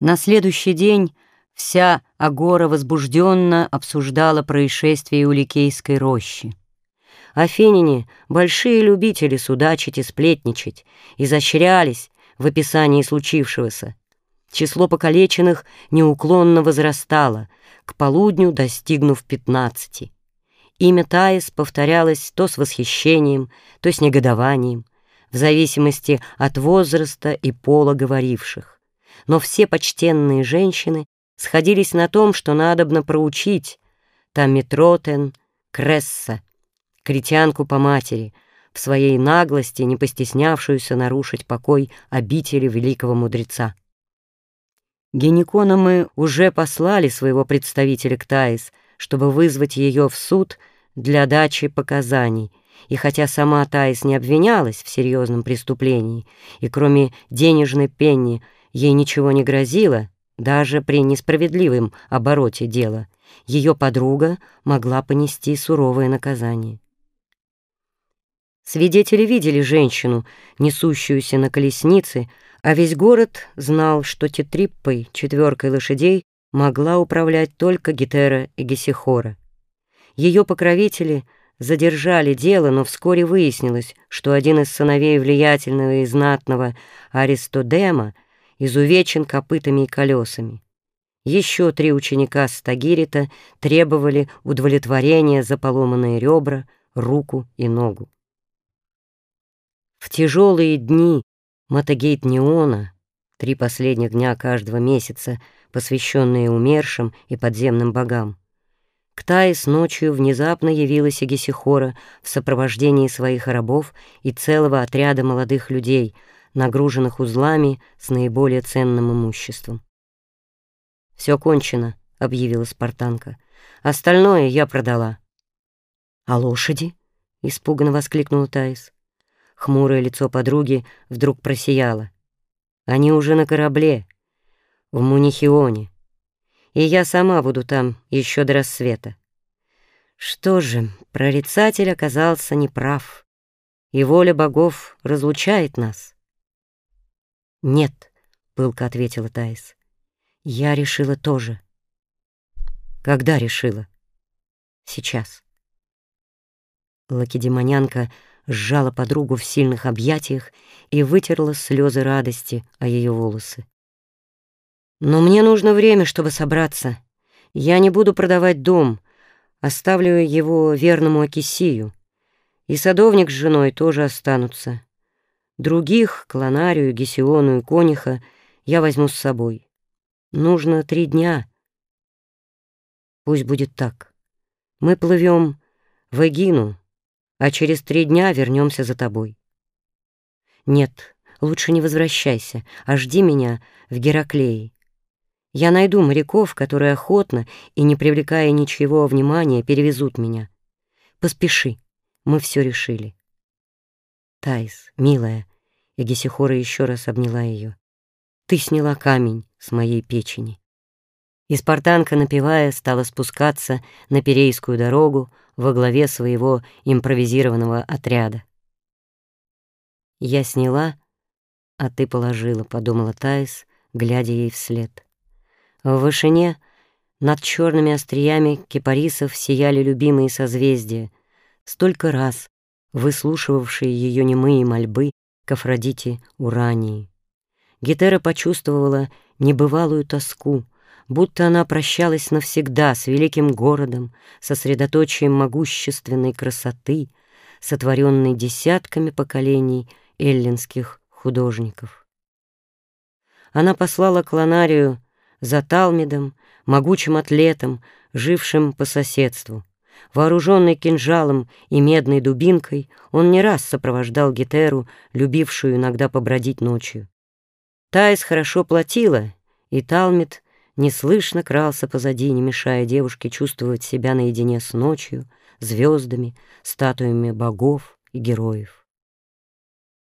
На следующий день вся Агора возбужденно обсуждала происшествие у Ликейской рощи. Афиняне — большие любители судачить и сплетничать, изощрялись в описании случившегося. Число покалеченных неуклонно возрастало, к полудню достигнув пятнадцати. Имя Таис повторялось то с восхищением, то с негодованием, в зависимости от возраста и пола говоривших но все почтенные женщины сходились на том, что надобно проучить Тамитротен Кресса, критянку по матери, в своей наглости, не постеснявшуюся нарушить покой обители великого мудреца. Геникона мы уже послали своего представителя к Таис, чтобы вызвать ее в суд для дачи показаний, и хотя сама Таис не обвинялась в серьезном преступлении, и кроме денежной пенни Ей ничего не грозило, даже при несправедливом обороте дела. Ее подруга могла понести суровое наказание. Свидетели видели женщину, несущуюся на колеснице, а весь город знал, что Тетриппой, четверкой лошадей, могла управлять только Гетера и Гесихора. Ее покровители задержали дело, но вскоре выяснилось, что один из сыновей влиятельного и знатного Аристодема — изувечен копытами и колесами. Еще три ученика Стагирита требовали удовлетворения за поломанные ребра, руку и ногу. В тяжелые дни Матагейт Неона, три последних дня каждого месяца, посвященные умершим и подземным богам, к Таис ночью внезапно явилась Егесихора в сопровождении своих рабов и целого отряда молодых людей — нагруженных узлами с наиболее ценным имуществом. «Все кончено», — объявила спартанка. «Остальное я продала». «А лошади?» — испуганно воскликнула Таис. Хмурое лицо подруги вдруг просияло. «Они уже на корабле, в Мунихионе, и я сама буду там еще до рассвета». Что же, прорицатель оказался неправ, и воля богов разлучает нас. «Нет», — пылко ответила Таис. «Я решила тоже». «Когда решила?» «Сейчас». Лакедемонянка сжала подругу в сильных объятиях и вытерла слезы радости о ее волосы. «Но мне нужно время, чтобы собраться. Я не буду продавать дом, оставлю его верному Акисию. И садовник с женой тоже останутся. Других, Клонарию, Гесиону и Кониха, я возьму с собой. Нужно три дня. Пусть будет так. Мы плывем в Эгину, а через три дня вернемся за тобой. Нет, лучше не возвращайся, а жди меня в Гераклее. Я найду моряков, которые охотно и, не привлекая ничего внимания, перевезут меня. Поспеши, мы все решили. Тайс, милая, и Гесихора еще раз обняла ее. «Ты сняла камень с моей печени». И спартанка, напевая, стала спускаться на Перейскую дорогу во главе своего импровизированного отряда. «Я сняла, а ты положила», — подумала Таис, глядя ей вслед. В вышине над черными остриями кипарисов сияли любимые созвездия, столько раз выслушивавшие ее немые мольбы к Афродите Урании. Гетера почувствовала небывалую тоску, будто она прощалась навсегда с великим городом, сосредоточием могущественной красоты, сотворенной десятками поколений эллинских художников. Она послала Клонарию за Талмидом, могучим атлетом, жившим по соседству — Вооруженный кинжалом и медной дубинкой, он не раз сопровождал Гетеру, любившую иногда побродить ночью. Таис хорошо платила, и Талмит неслышно крался позади, не мешая девушке чувствовать себя наедине с ночью, звездами, статуями богов и героев.